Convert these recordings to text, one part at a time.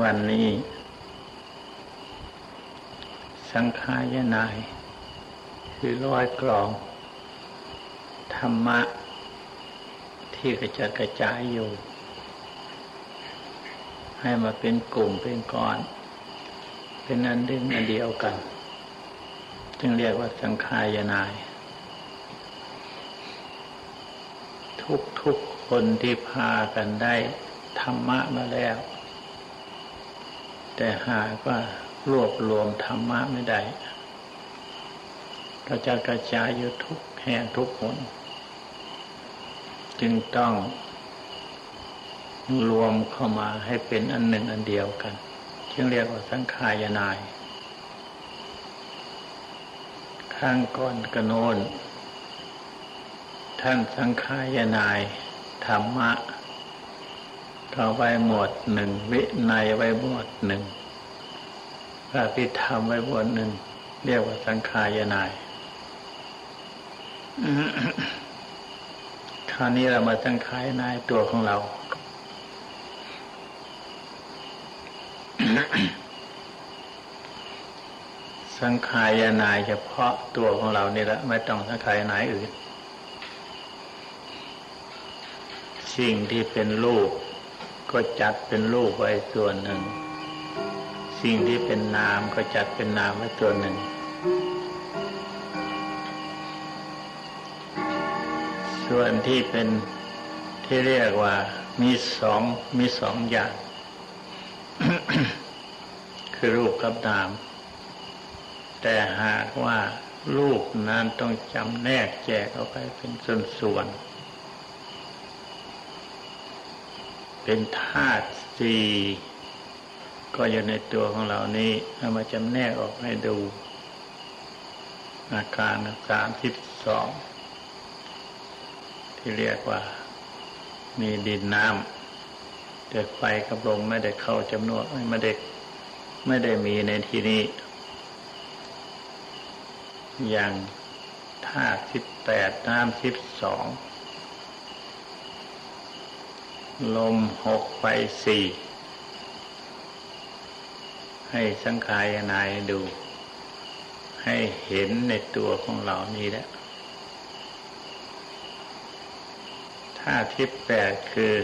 วันนี้ สังขายนาย คือร้อยกลอง ธรรมะ ที่กระจัดกระจายอยู่ ให้มาเป็นกลุ่มเป็นก้อน เป็นอันดึงอันเดียวกัน จึงเรียกว่าสังขายนาย ทุกทุกคนที่พากันได้ธรรมะมาแล้ว แต่หากว่ารวบรวมธรรมะไม่ได้เราจะกระจายอยู่ทุกแห่งทุกคนจึงต้องรวมเข้ามาให้เป็นอันหนึ่งอันเดียวกันจึงเรียกว่าสังขายนาย ข้างก่อนกระโนนท่านสังขายนายธรรมะ ก็ไว้หมวดหนึ่งวิในไว้หมวดหนึ่งพระพิธรรมไว้หมวดหนึ่งเรียกว่าสังขายนายคราวนี้เรามาสังขายนายตัวของเรา สังขายนายเฉพาะตัวของเรานี่แหละไม่ต้องสังขายนายอื่น สิ่งที่เป็นรูป ก็จัดเป็นรูปไว้ส่วนหนึ่ง สิ่งที่เป็นนามก็จัดเป็นนามไว้ส่วนหนึ่ง ส่วนที่เป็นที่เรียกว่ามีสองมีสองอย่าง คือรูปกับนาม แต่หากว่ารูปนั้นต้องจำแนกแจกออกไปเป็นส่วนๆ เป็นธาตุสี่ก็อยู่ในตัวของเรานี้เอามาจำแนกออกให้ดู อาการสามสิบสองที่เรียกว่า มีดินน้ำแต่ไฟกับลมไม่ได้เข้าจำนวนไม่ได้ไม่ได้มีในที่นี้ อย่างธาตุสิบแปดน้ำสิบสอง ลมหกไฟสี่ให้สังขายนายดู ให้เห็นในตัวของเรานี้แหละถ้าทิพแปดคือ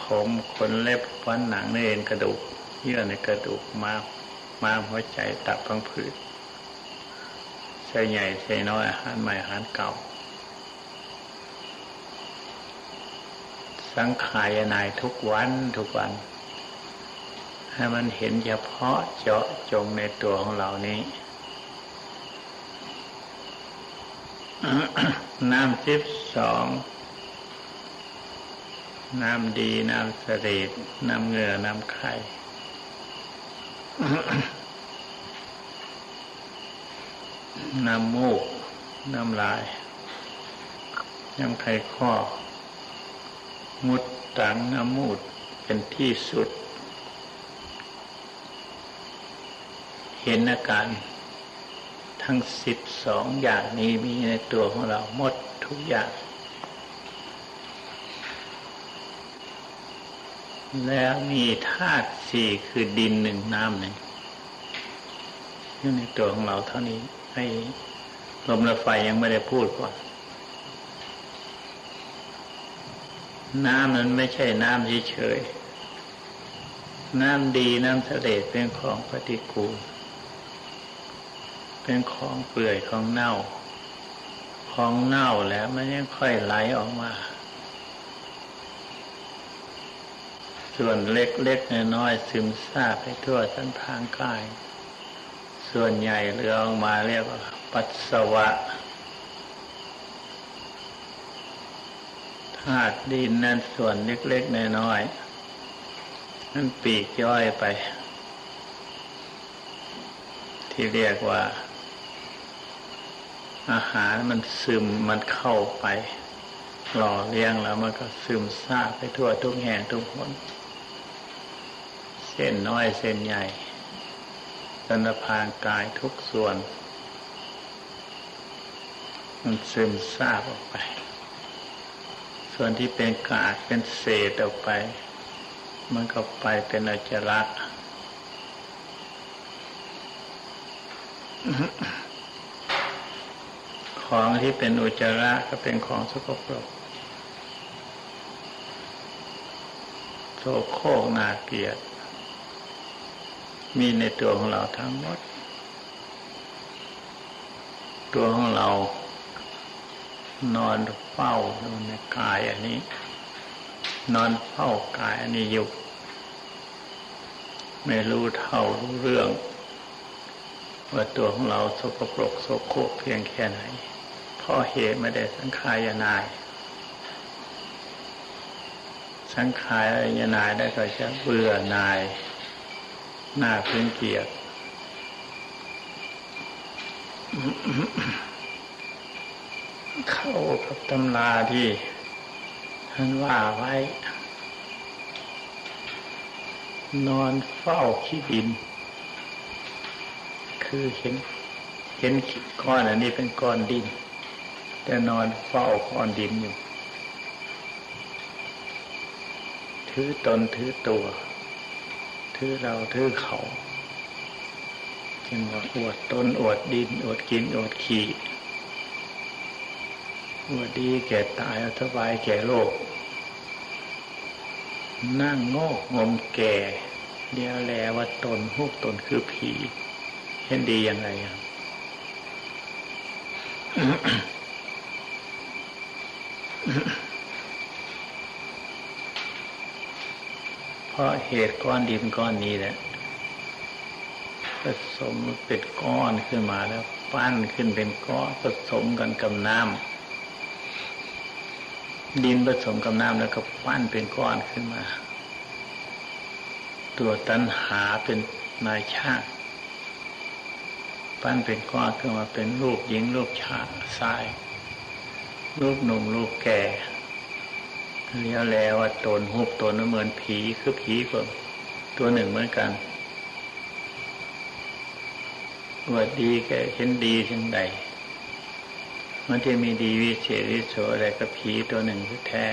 ผมขนเล็บฟันหนังเนื้อกระดูก เยื่อในกระดูกมามาหัวใจตับพังผืดใส่ใหญ่ใส่น้อยอาหารใหม่อาหารเก่า สังขายนายทุกวันทุกวัน ให้มันเห็นเฉพาะเจาะจงในตัวของเรานี้ น้ำทิพสอง น้ำดี น้ำเสด็จน้ำเหงื่อ น้ำไข่น้ำมูก น้ำลาย น้ำไข่ข้อ มุดตังน้ำมูดเป็นที่สุด เห็นอาการทั้งสิบสองอย่างนี้มีในตัวของเราหมดทุกอย่าง แล้วมีธาตุสี่คือดินหนึ่งน้ำหนึ่งอยู่ในตัวของเราเท่านี้ให้ลมและไฟยังไม่ได้พูดก่อน น้ำนั้นไม่ใช่น้ำเฉยๆน้ำดีน้ำเสด็จเป็นของปฏิกูล เป็นของเปื่อยของเน่า ของเน่าแล้วมันยังค่อยไหลออกมา ส่วนเล็กๆน้อยๆซึมซาบไปทั่วทั้งทางกาย ส่วนใหญ่เรือออกมาเรียกว่า ปัสสาวะ ธาตุดินนั้นส่วนเล็กๆน้อยๆนั่นปีกย่อยไป ที่เรียกว่า อาหารมันซึมมันเข้าไป หล่อเลี้ยงแล้วมันก็ซึมซาบไปทั่วทุกแห่งทุกคนเส้นน้อยเส้นใหญ่สนพางกายทุกส่วน มันซึมซาบออกไป ส่วนที่เป็นกากเป็นเศษออกไป มันก็ไปเป็นอจระของที่เป็นอุจจาระก็เป็นของสกปรกโสโครกนาเกียรติมีในตัวของเราทั้งหมด ตัวของเรานอน เฝ้าในกายอันนี้ นอนเฝ้ากายอันนี้อยู่ไม่รู้เท่ารู้เรื่อง ว่าตัวของเราสกปรกโสโครกเพียงแค่ไหนเพราะเหตุไม่ได้สังขายนาย สังขายยนายได้ก็จะเบื่อนายหน้าพื้นเกียรติ เข้ากับตำราที่ท่านว่าไว้ นอนเฝ้าขี้ดิน คือเห็น เห็นก้อนอันนี้เป็นก้อนดิน แต่นอนเฝ้าก้อนดินอยู่ ถือตนถือตัว ถือเราถือเขาจึงว่าอวดตนอวดดินอวดกินอวดขี่ วดดีแก่ตายสบายแก่โลก นั่งโง่งมแก่ เดียวแลว่าตนหูกตนคือผีเห็นดียังไงเพราะเหตุก้อนดินก้อนนี้แหละผสมเป็นก้อนขึ้นมาแล้ว ปั้นขึ้นเป็นก้อนผสมกันกับน้ำ ดินผสมกับน้ำแล้วก็ปั้นเป็นก้อนขึ้นมา ตัวตันหาเป็นนายช่างปั้นเป็นก้อนขึ้นมาเป็นรูปหญิงรูปชายชาย รูปหนุ่มรูปแก่เลี้ยวแล้วว่าตนหุบตนเหมือนผีคือผีก็ตัวหนึ่งเหมือนกันว่าดีแกเห็นดีเช่นใด มันจะมีดีวิเศษวิโสอะไรกับผีตัวหนึ่งคือแท้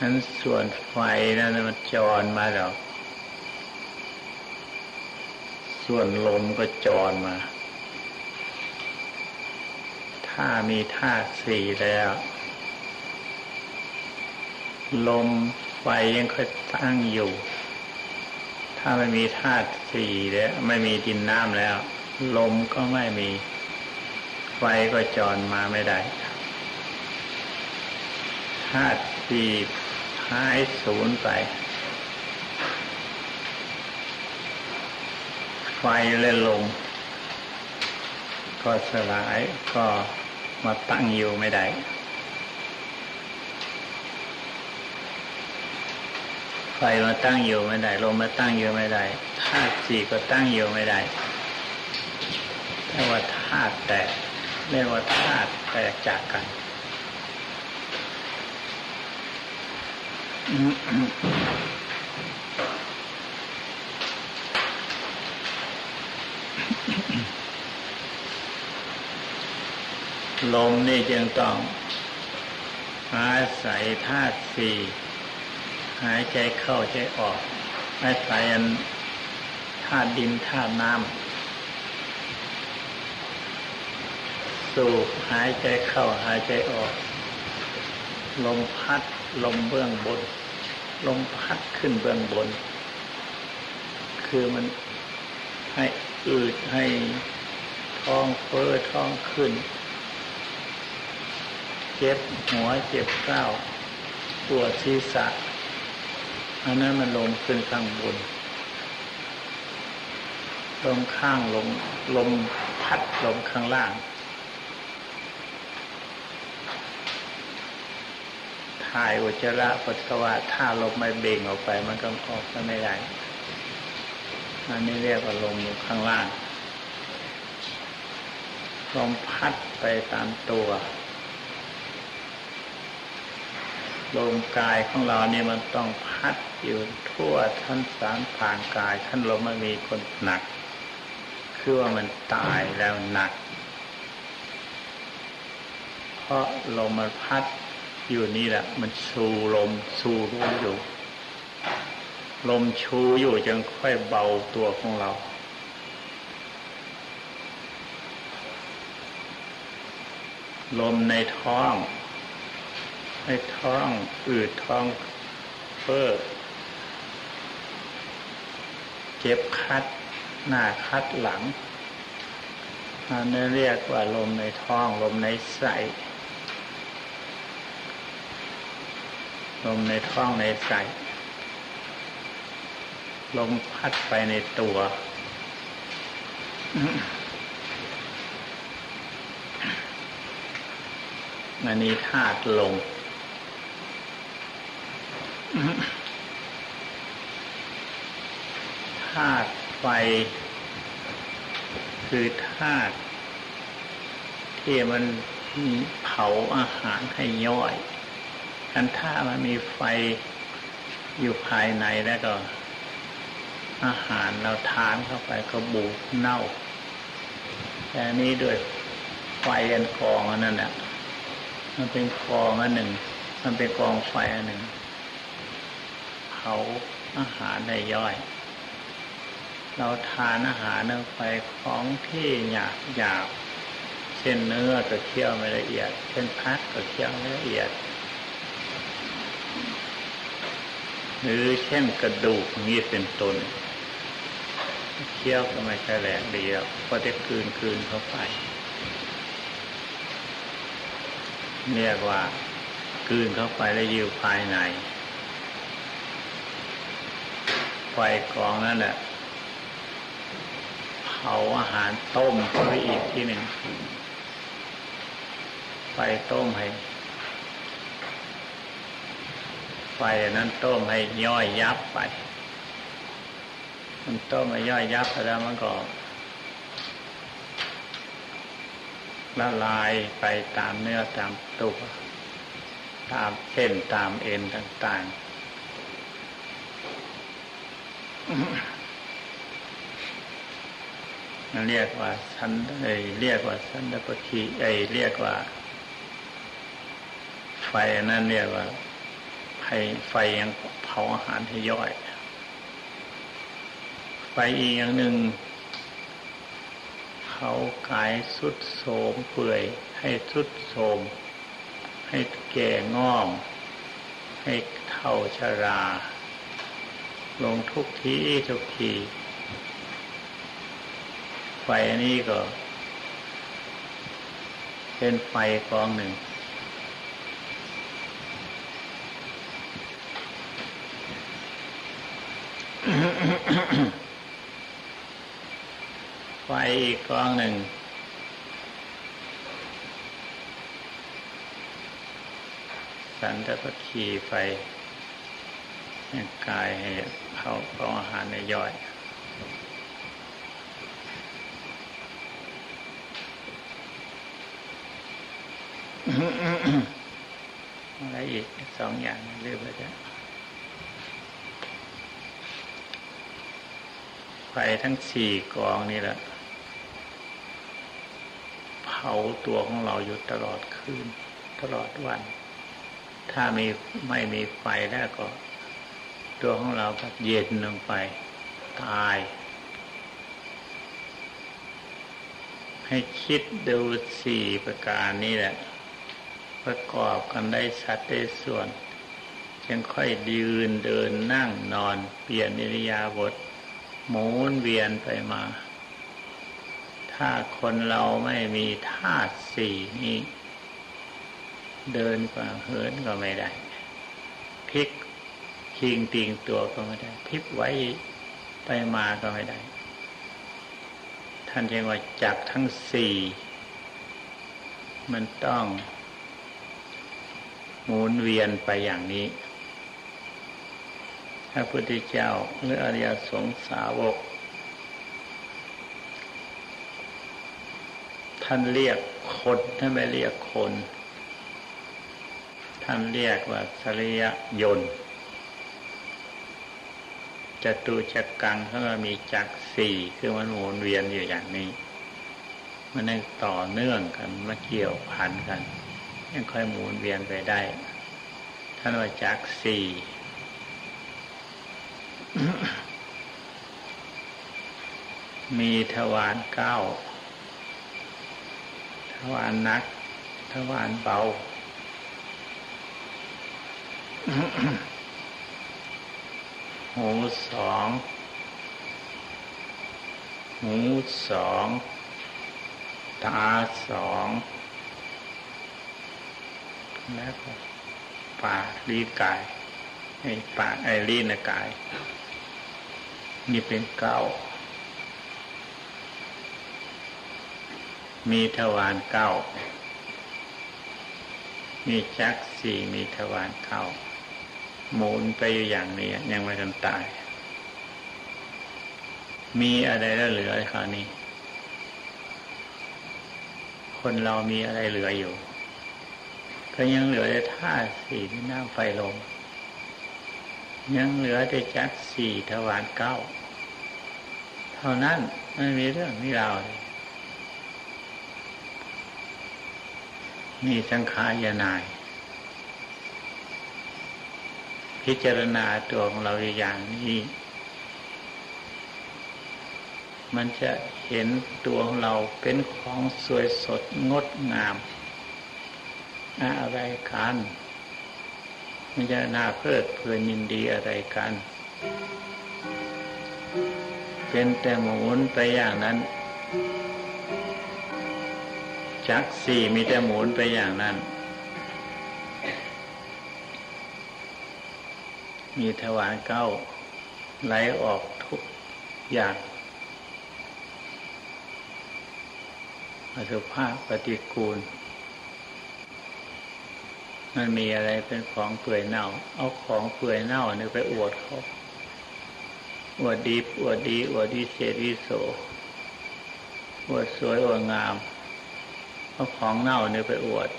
นั้นส่วนไฟนั้นมันจรมาแล้วส่วนลมก็จรมา ถ้ามีธาตุสี่แล้ว ลมไฟยังค่อยตั้งอยู่ ถ้าไม่มีธาตุสี่แล้ว ไม่มีดินน้ำแล้ว ลมก็ไม่มี ไฟก็จรมาไม่ได้ธาตุสี่หายสูญไป ไฟและลมก็สลายก็มาตั้งอยู่ไม่ได้ไฟมาตั้งอยู่ไม่ได้ลมมาตั้งอยู่ไม่ได้ธาตุสี่ก็ตั้งอยู่ไม่ได้ รียกว่าธาตุแตกเรียกว่าธาตุแตกจากกัน ลมนี่จึงต้องอาศัยธาตุสี่หายใจเข้าใจออกอาศัยธาตุดินธาตุน้ำ สูบหายใจเข้าหายใจออก ลมพัดลมเบื้องบน ลมพัดขึ้นเบื้องบน คือมันให้อืดให้ท้องเฟ้อท้องขึ้น เจ็บหัวเจ็บเก้าปวดศีรษะอันนั้นมันลมขึ้นข้างบนลมข้างลมลมพัดลมข้างล่าง ถ่ายอุจจาระปัสสาวะถ้าลมไม่เบ่งออกไป มันก็ออกก็ไม่ได้อันนี้เรียกว่าลมอยู่ข้างล่างลมพัดไปตามตัวลมกายของเราเนี่ยมันต้องพัดอยู่ทั่วท่านสารผ่านกายท่านลมมันมีคนหนัก คือว่ามันตายแล้วหนัก เพราะลมมันพัด อยู่นี่แหละ มันสูลมสูรู้อยู่ ลมชูอยู่จึงค่อยเบาตัวของเรา ลมในท้องในท้องอืดท้องเฟ้อเจ็บคัด หน้าคัดหลังอันนี้เรียกว่าลมในท้อง ลมในใส ลมในท้องในใสลมพัดไปในตัว อันนี้ธาตุลมธาตุไฟ คือธาตุที่มันเผาอาหารให้ย่อย อันถ้ามันมีไฟอยู่ภายในแล้วก็ อาหารเราทานเข้าไปก็บูดเน่าแต่นี้ด้วยไฟอันกองอันนั้นเนี่ยมันเป็นกองอันหนึ่ง มันเป็นกองไฟอันหนึ่งเผาอาหารได้ย่อย เราทานอาหารเนื้อไฟของที่หยาบหยาบเช่นเนื้อก็เคี่ยวไม่ละเอียด เช่นพัดก็เคี่ยวไม่ละเอียด หรือเช่นกระดูกนี้เป็นต้นเคี้ยวก็ไม่ใช่แหลกดีแล้วก็จะคืนคืนเข้าไปเรียกว่าคืนเข้าไปแล้วอยู่ภายในไฟกองนั่นแหละเผาอาหารต้มไปอีกที่หนึ่งไฟต้มให้ ไฟนั้นต้มให้ย่อยยับไป มันต้มให้ย่อยยับไปแล้วมันก็ละลายไปตามเนื้อตามตัวตามเส้นตามเอ็นต่างๆนั่นเรียกว่าสันเอเรียกว่าสันดปทีไอเรียกว่า ไฟนั่นเรียกว่า ให้ไฟยังเผาอาหารให้ย่อย ไฟอีกอย่างหนึ่งเผากายสุดโสมเปื่อยให้สุดโสม ให้แก่งอมให้เท่าชรา ลงทุกทีทุกที ไฟนี้ก็ เป็นไฟกองหนึ่ง ไฟอีกกองหนึ่ง สันตะพัคีไฟกายให้เผาเผาอาหารในย่อยอะไรอีกสองอย่างเรียบร้อยไฟทั้งสี่กองนี่แหละ เผาตัวของเราอยู่ตลอดคืน ตลอดวัน ถ้ามีไม่มีไฟแล้วก็ ตัวของเราก็เย็นลงไป ตาย ให้คิดดูสี่ประการนี้แหละ ประกอบกันได้ชัดได้ส่วนจึงค่อยยืนเดินนั่งนอน เปลี่ยนอิริยาบถ หมุนเวียนไปมา ถ้าคนเราไม่มีธาตุสี่นี้เดินก็เหินก็ไม่ได้พลิกคิงติงตัวก็ไม่ได้พลิกไว้ไปมาก็ไม่ได้ ท่านเรียกว่าจักทั้งสี่มันต้องหมุนเวียนไปอย่างนี้ ระพุทธเจ้าหรืออริยสงสาวก ท่านเรียกคนท่านไม่เรียกคน ท่านเรียกว่าสริยยนต์จตุจักกังเขาก็มีจักสี่คือมันหมุนเวียนอยู่อย่างนี้ มันยังต่อเนื่องกันมาเกี่ยวพันกันยังค่อยหมุนเวียนไปได้ ท่านว่าจักสี่ มีทวารเก้า ทวารนัก ทวารเบา หูสอง หูสอง ตาสอง แล้วก็ปากลีกายไอ้ปากไอ้ลีนกาย นี่เป็นเก้า มีทวารเก้า มีจักสี่มีทวารเก้าหมุนไปอยู่อย่างนี้ยังไม่ทันตาย มีอะไรแล้วเหลือคราวนี้ คนเรามีอะไรเหลืออยู่ ก็ยังเหลือแต่ธาตุสี่ที่น้ำไฟลมยังเหลือแต่จักสี่ทวารเก้า เท่านั้นไม่มีเรื่องมีราวเลยมีสังขารยานาย พิจารณาตัวของเราอย่างนี้ มันจะเห็นตัวของเราเป็นของสวยสดงดงาม อะไรกันมันจะน่าเพลิดเพลินยินดีอะไรกัน เป็นแต่หมุนไปอย่างนั้น จักสี่มีแต่หมุนไปอย่างนั้น มีถวารเก้า ไหลออกทุกอย่างอสุภาพปฏิกูล มันมีอะไรเป็นของเปื่อยเน่า เอาของเปื่อยเน่าเนี่ยไปอวดเขา อวดดีอวดดีอวดดีเศษวิโสอวดสวยอวดงามเอาของเน่าเนี่ยไปอวด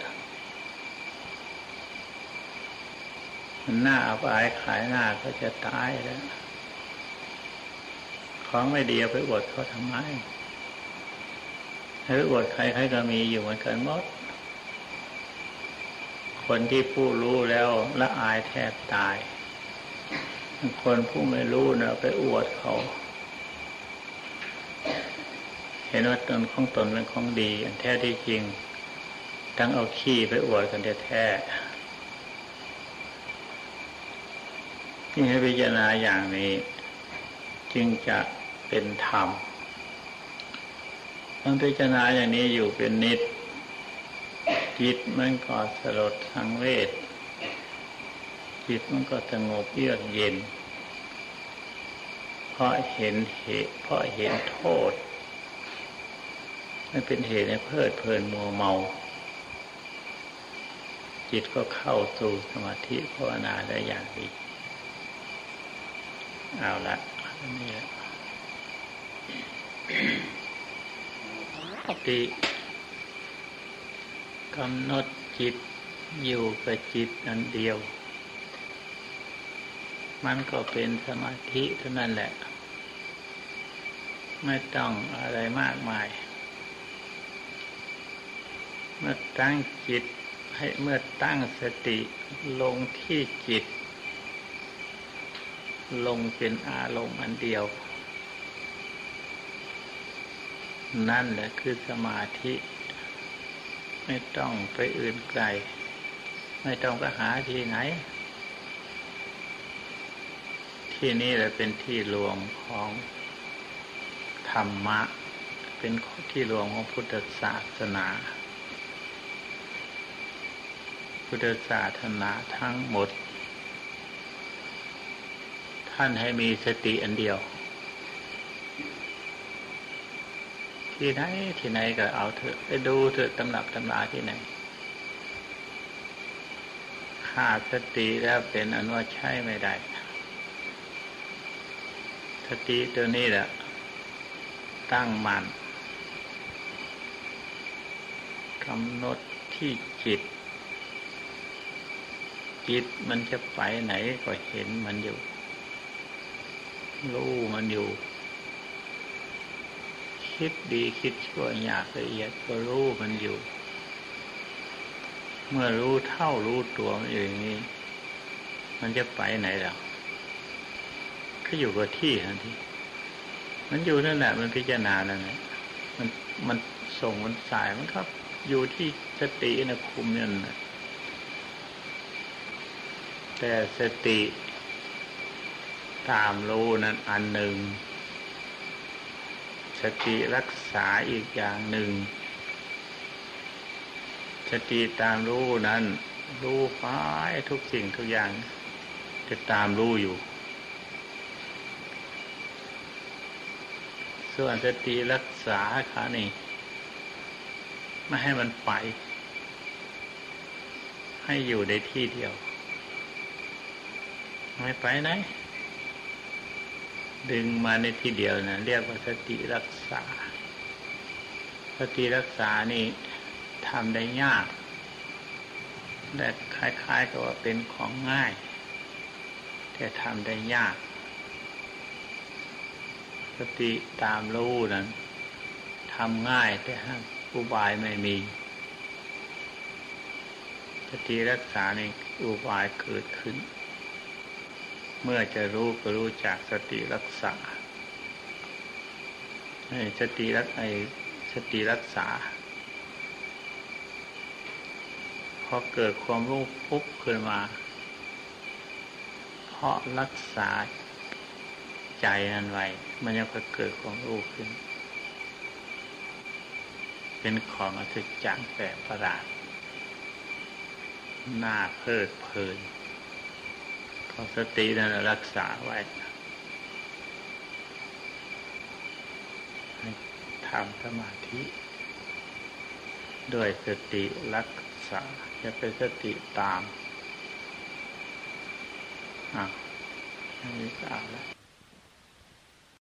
มันหน้าอับอายขายหน้าก็จะตายแล้ว ของไม่ดีเอาไปอวดเขาทำไมให้อวดใครใครก็มีอยู่เหมือนกันหมด คนที่ผู้รู้แล้วละอายแทบตาย คนผู้ไม่รู้เนะไปอวดเขา เห็นว่าตนของตนเป็นของดี อันแท้ที่จริงตั้งเอาขี้ไปอวดกันแท้ที่ให้พิจารณาอย่างนี้ จึงจะเป็นธรรมต้องพิจารณาอย่างนี้อยู่เป็นนิดจิตมันก็สลดสังเวช จิตมันก็สงบเยือกเย็น เพราะเห็นเหตุเพราะเห็นโทษมันเป็นเหตุให้เพลิดเพลินมัวเมา จิตก็เข้าสู่สมาธิภาวนาได้อย่างดี เอาละนี่แหละติกำหนดจิตอยู่กับจิตอันเดียว มันก็เป็นสมาธิเท่านั้นแหละ ไม่ต้องอะไรมากมาย เมื่อตั้งจิตให้เมื่อตั้งสติลงที่จิต ลงเป็นอารมณ์อันเดียว นั่นแหละคือสมาธิ ไม่ต้องไปอื่นไกล ไม่ต้องไปหาที่ไหน ที่นี่แหละเป็นที่รวมของธรรมะ เป็นที่รวมของพุทธศาสนา พุทธศาสนาทั้งหมด ท่านให้มีสติอันเดียว ที่ไหนที่ไหนก็เอาเถอะไปดูเถอะตำหนับตำนาที่ไหนขาดสติแล้วเป็นอนุใช่ไม่ได้ สติตัวนี้แหละ ตั้งมันกำหนดที่จิต จิตมันจะไปไหนก็เห็นมันอยู่ รู้มันอยู่ คิดดีคิดชั่วอยากละเอียดก็รู้มันอยู่ เมื่อรู้เท่ารู้ตัวมันอย่างนี้ มันจะไปไหนหรอ ก็อยู่กับที่ทันทีมันอยู่นั่นแหละมันพิจารณานั่นแหละมันมันส่งมันสายมันครับ อยู่ที่สตินะคุมนั่นนะแต่สติตามรู้นั้นอันหนึ่ง สติรักษาอีกอย่างหนึ่ง สติตามรู้นั้น รู้ไปทุกสิ่งทุกอย่างจะตามรู้อยู่ ส่วนสติรักษาขานี่ไม่ให้มันไป ให้อยู่ในที่เดียว ไม่ไปไหน ดึงมาในที่เดียวนะเรียกว่าสติรักษา สติรักษานี่ทำได้ยากและคล้ายๆกับว่าเป็นของง่าย แต่ทำได้ยาก สติตามรู้นั้นทำง่ายแต่ห้ามอุบายไม่มี สติรักษาในอุบายเกิดขึ้น เมื่อจะรู้ก็รู้จากสติรักษาสติรักไอสติรักษาพอเกิดความรู้ปุ๊บขึ้นมา เพราะรักษาใจนั้นไว้ มันยังเกิดความรู้ขึ้น เป็นของอัศจรรย์แปลกประหลาดน่าเพลิดเพลินขอสตินั้นรักษาไว้ทำสมาธิด้วยสติรักษาจะเป็นสติตามอะนนี้ก็เอาแล้ว